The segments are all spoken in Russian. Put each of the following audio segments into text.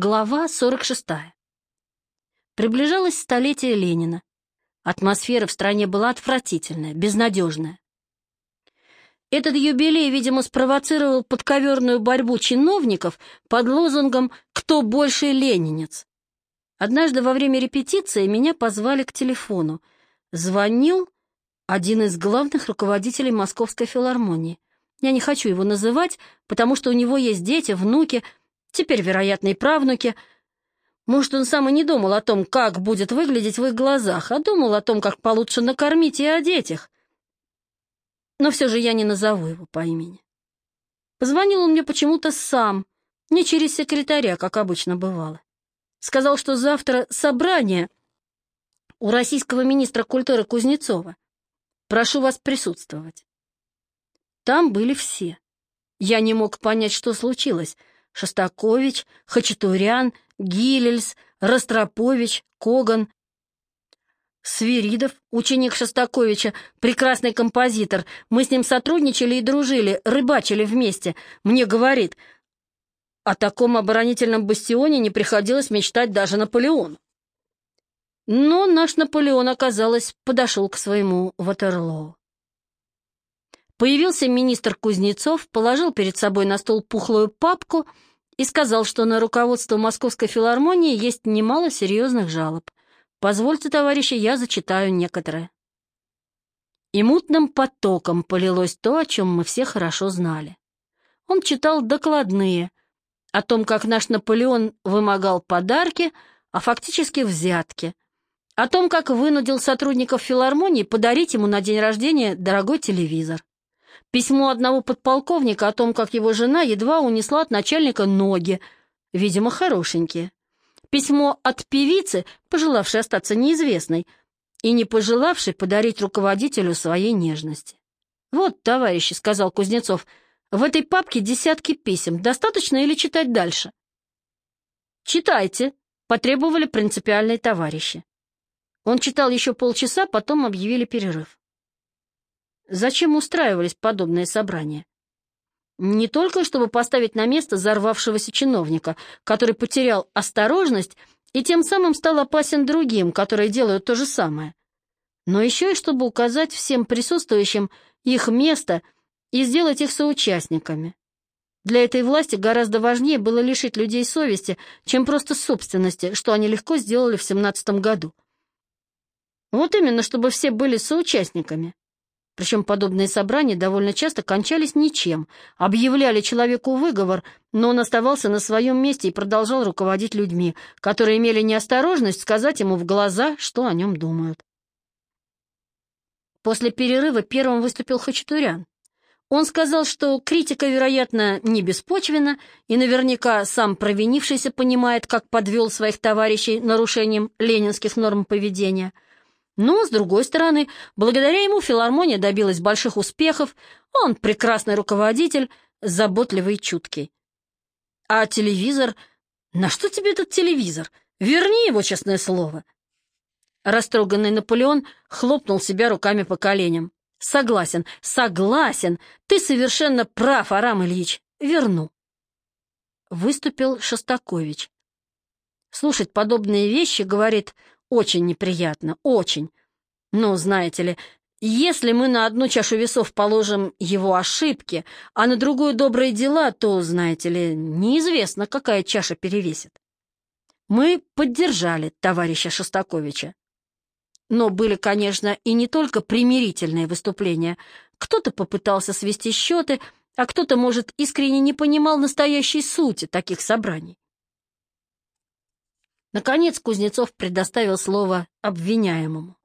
Глава 46. Приближалось столетие Ленина. Атмосфера в стране была отвратительная, безнадежная. Этот юбилей, видимо, спровоцировал подковерную борьбу чиновников под лозунгом «Кто больше ленинец?». Однажды во время репетиции меня позвали к телефону. Звонил один из главных руководителей Московской филармонии. Я не хочу его называть, потому что у него есть дети, внуки, теперь, вероятно, и правнуки. Может, он сам и не думал о том, как будет выглядеть в их глазах, а думал о том, как получше накормить и одеть их но все же я не назову его по имени. Позвонил он мне почему-то сам, не через секретаря, как обычно бывало. Сказал, что завтра собрание у российского министра культуры Кузнецова. Прошу вас присутствовать. Там были все. Я не мог понять, что случилось. Шостакович, Хачатурян, Гилельс, Ростропович, Коган, Свиридов, ученик Шостаковича, прекрасный композитор. Мы с ним сотрудничали и дружили, рыбачили вместе. Мне говорит, о таком оборонительном бастионе не приходилось мечтать даже Наполеону. Но наш Наполеон, оказалось, подошел к своему Ватерлоу. Появился министр Кузнецов, положил перед собой на стол пухлую папку и сказал, что на руководство Московской филармонии есть немало серьезных жалоб. Позвольте, товарищи, я зачитаю некоторые. И мутным потоком полилось то, о чем мы все хорошо знали. Он читал докладные о том, как наш Наполеон вымогал подарки, а фактически взятки, о том, как вынудил сотрудников филармонии подарить ему на день рождения дорогой телевизор. Письмо одного подполковника о том, как его жена едва унесла от начальника ноги, видимо, хорошенькие. Письмо от певицы, пожелавшей остаться неизвестной, и не пожелавшей подарить руководителю своей нежности. «Вот, товарищи», — сказал Кузнецов, — «в этой папке десятки писем. Достаточно или читать дальше?» «Читайте», — потребовали принципиальные товарищи. Он читал еще полчаса, потом объявили перерыв. Зачем устраивались подобные собрания? Не только чтобы поставить на место взорвавшегося чиновника, который потерял осторожность и тем самым стал опасен другим, которые делают то же самое, но еще и чтобы указать всем присутствующим их место и сделать их соучастниками. Для этой власти гораздо важнее было лишить людей совести, чем просто собственности, что они легко сделали в 17 году. Вот именно, чтобы все были соучастниками. Причем подобные собрания довольно часто кончались ничем, объявляли человеку выговор, но он оставался на своем месте и продолжал руководить людьми, которые имели неосторожность сказать ему в глаза, что о нем думают. После перерыва первым выступил Хачатурян. Он сказал, что критика, вероятно, не беспочвена, и наверняка сам провинившийся понимает, как подвел своих товарищей нарушением ленинских норм поведения – но, с другой стороны, благодаря ему филармония добилась больших успехов, он прекрасный руководитель, заботливый и чуткий. А телевизор... На что тебе этот телевизор? Верни его, честное слово. Растроганный Наполеон хлопнул себя руками по коленям. Согласен, согласен, ты совершенно прав, Арам Ильич. Верну. Выступил Шостакович. Слушать подобные вещи, говорит, очень неприятно, очень. Но, знаете ли, если мы на одну чашу весов положим его ошибки, а на другую добрые дела, то, знаете ли, неизвестно, какая чаша перевесит. Мы поддержали товарища Шостаковича. Но были, конечно, и не только примирительные выступления. Кто-то попытался свести счеты, а кто-то, может, искренне не понимал настоящей сути таких собраний. Наконец Кузнецов предоставил слово обвиняемому.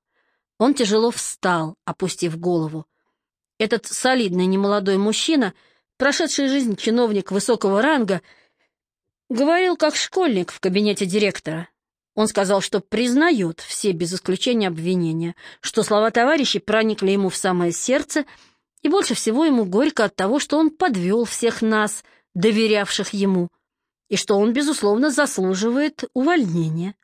Он тяжело встал, опустив голову. Этот солидный немолодой мужчина, прошедший жизнь чиновник высокого ранга, говорил как школьник в кабинете директора. Он сказал, что признает все без исключения обвинения, что слова товарищей проникли ему в самое сердце, и больше всего ему горько от того, что он подвел всех нас, доверявших ему — и что он, безусловно, заслуживает увольнения.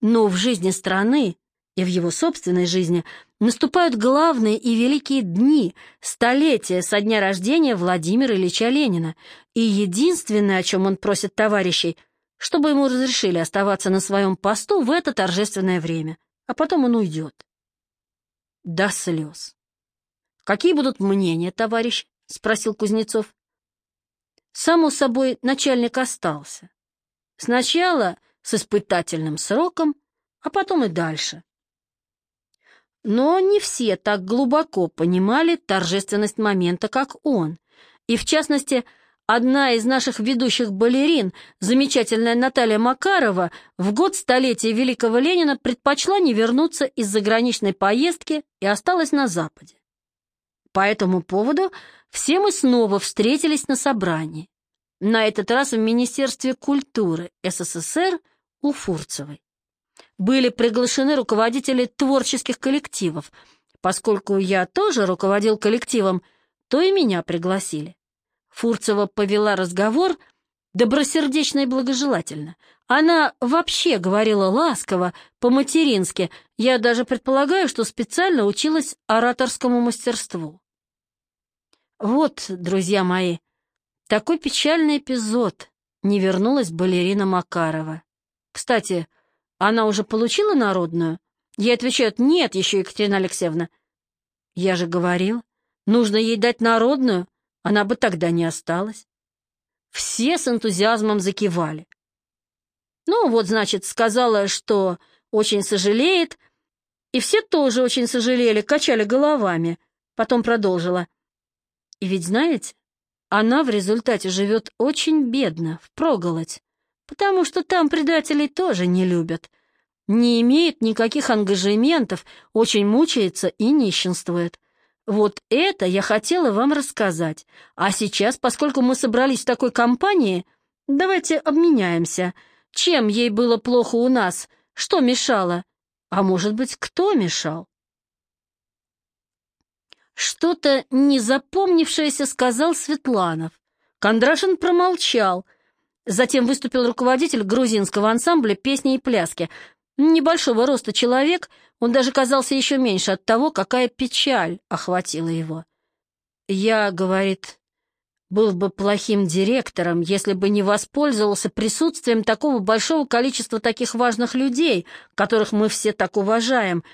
Но в жизни страны и в его собственной жизни наступают главные и великие дни, столетия со дня рождения Владимира Ильича Ленина, и единственное, о чем он просит товарищей, чтобы ему разрешили оставаться на своем посту в это торжественное время, а потом он уйдет. До слез. «Какие будут мнения, товарищ?» — спросил Кузнецов. Само собой, начальник остался. Сначала с испытательным сроком, а потом и дальше. Но не все так глубоко понимали торжественность момента, как он. И, в частности, одна из наших ведущих балерин, замечательная Наталья Макарова, в год столетия Великого Ленина предпочла не вернуться из заграничной поездки и осталась на Западе. По этому поводу все мы снова встретились на собрании. На этот раз в Министерстве культуры СССР у Фурцевой. Были приглашены руководители творческих коллективов. Поскольку я тоже руководил коллективом, то и меня пригласили. Фурцева повела разговор добросердечно и благожелательно. Она вообще говорила ласково, по-матерински. Я даже предполагаю, что специально училась ораторскому мастерству. Вот, друзья мои, такой печальный эпизод. Не вернулась балерина Макарова. Кстати, она уже получила народную? Ей отвечают, нет еще, Екатерина Алексеевна. Я же говорил, нужно ей дать народную, она бы тогда не осталась. Все с энтузиазмом закивали. Ну, вот, значит, сказала, что очень сожалеет, и все тоже очень сожалели, качали головами. Потом продолжила. И ведь знаете, она в результате живет очень бедно, впроголодь потому что там предателей тоже не любят. Не имеет никаких ангажементов, очень мучается и нищенствует. Вот это я хотела вам рассказать. А сейчас, поскольку мы собрались в такой компании, давайте обменяемся. Чем ей было плохо у нас? Что мешало? А может быть, кто мешал? Что-то незапомнившееся сказал Светланов. Кондрашин промолчал, Затем выступил руководитель грузинского ансамбля песни и пляски. Небольшого роста человек, он даже казался еще меньше от того, какая печаль охватила его. «Я, — говорит, — был бы плохим директором, если бы не воспользовался присутствием такого большого количества таких важных людей, которых мы все так уважаем,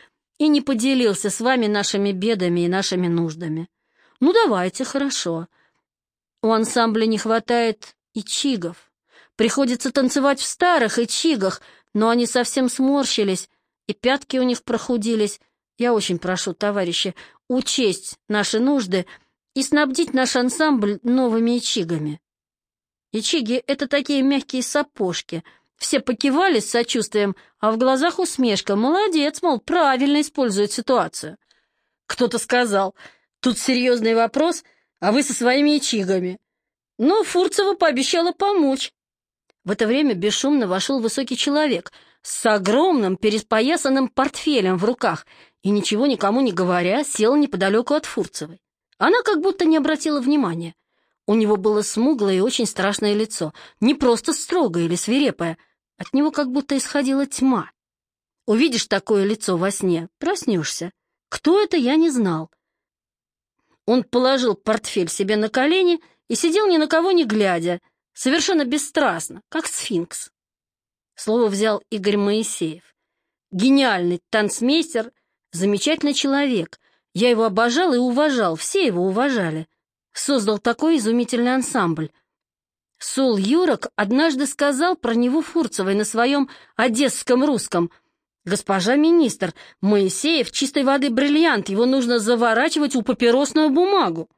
и не поделился с вами нашими бедами и нашими нуждами. Ну, давайте, хорошо. У ансамбля не хватает и чигов». Приходится танцевать в старых и чигах, но они совсем сморщились, и пятки у них прохудились. Я очень прошу, товарищи, учесть наши нужды и снабдить наш ансамбль новыми ичигами. Ичиги — это такие мягкие сапожки. Все покивали с сочувствием, а в глазах усмешка. Молодец, мол, правильно использует ситуацию. Кто-то сказал, тут серьезный вопрос, а вы со своими ичигами. Но Фурцева пообещала помочь. В это время бесшумно вошел высокий человек с огромным переспоясанным портфелем в руках и, ничего никому не говоря, сел неподалеку от Фурцевой. Она как будто не обратила внимания. У него было смуглое и очень страшное лицо, не просто строгое или свирепое, от него как будто исходила тьма. Увидишь такое лицо во сне, проснешься. Кто это, я не знал. Он положил портфель себе на колени и сидел ни на кого не глядя, совершенно бесстрастно, как сфинкс. Слово взял Игорь Моисеев. Гениальный танцмейстер, замечательный человек. Я его обожал и уважал, все его уважали. Создал такой изумительный ансамбль. Сол Юрок однажды сказал про него Фурцевой на своем одесском русском. «Госпожа министр, Моисеев чистой воды бриллиант, его нужно заворачивать у папиросную бумагу».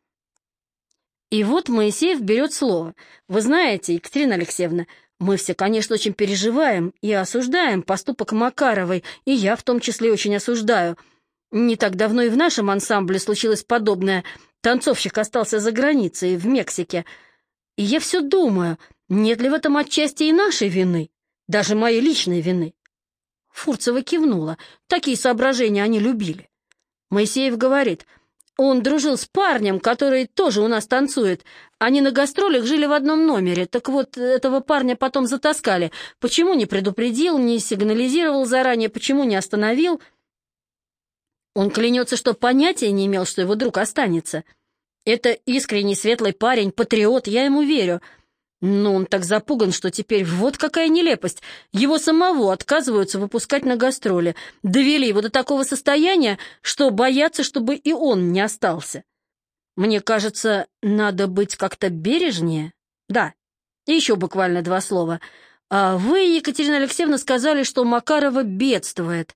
И вот Моисеев берет слово. Вы знаете, Екатерина Алексеевна, мы все, конечно, очень переживаем и осуждаем поступок Макаровой, и я в том числе очень осуждаю. Не так давно и в нашем ансамбле случилось подобное. Танцовщик остался за границей, в Мексике. Я все думаю, нет ли в этом отчасти и нашей вины, даже моей личной вины. Фурцева кивнула. Такие соображения они любили. Моисеев говорит — он дружил с парнем, который тоже у нас танцует. Они на гастролях жили в одном номере. Так вот, этого парня потом затаскали. Почему не предупредил, не сигнализировал заранее, почему не остановил? Он клянется, что понятия не имел, что его друг останется. Это искренний светлый парень, патриот, я ему верю. Но он так запуган, что теперь вот какая нелепость. Его самого отказываются выпускать на гастроли. Довели его до такого состояния, что боятся, чтобы и он не остался. Мне кажется, надо быть как-то бережнее. Да, и еще буквально два слова. А вы, Екатерина Алексеевна, сказали, что Макарова бедствует.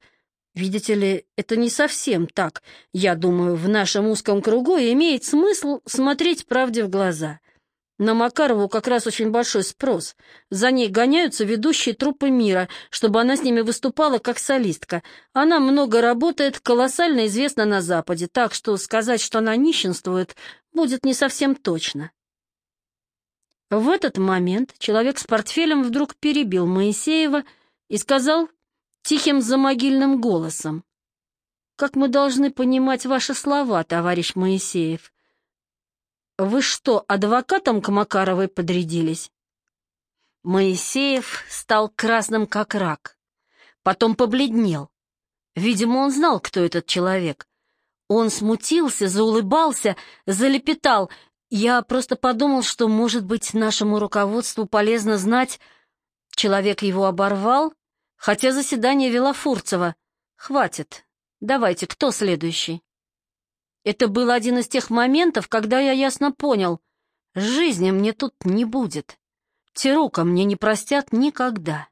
Видите ли, это не совсем так. Я думаю, в нашем узком кругу имеет смысл смотреть правде в глаза. На Макарову как раз очень большой спрос. За ней гоняются ведущие труппы мира, чтобы она с ними выступала как солистка. Она много работает, колоссально известна на Западе, так что сказать, что она нищенствует, будет не совсем точно. В этот момент человек с портфелем вдруг перебил Моисеева и сказал тихим замогильным голосом. «Как мы должны понимать ваши слова, товарищ Моисеев? «Вы что, адвокатом к Макаровой подрядились?» Моисеев стал красным, как рак. Потом побледнел. Видимо, он знал, кто этот человек. Он смутился, заулыбался, залепетал. Я просто подумал, что, может быть, нашему руководству полезно знать... Человек его оборвал, хотя заседание вела Фурцева. «Хватит. Давайте, кто следующий?» Это был один из тех моментов, когда я ясно понял, жизни мне тут не будет. Тирука мне не простят никогда.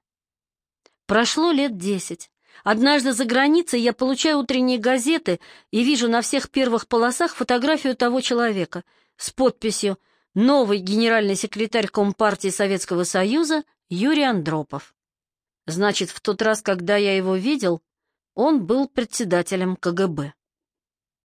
Прошло лет десять. Однажды за границей я получаю утренние газеты и вижу на всех первых полосах фотографию того человека с подписью «Новый генеральный секретарь Компартии Советского Союза Юрий Андропов». Значит, в тот раз, когда я его видел, он был председателем КГБ.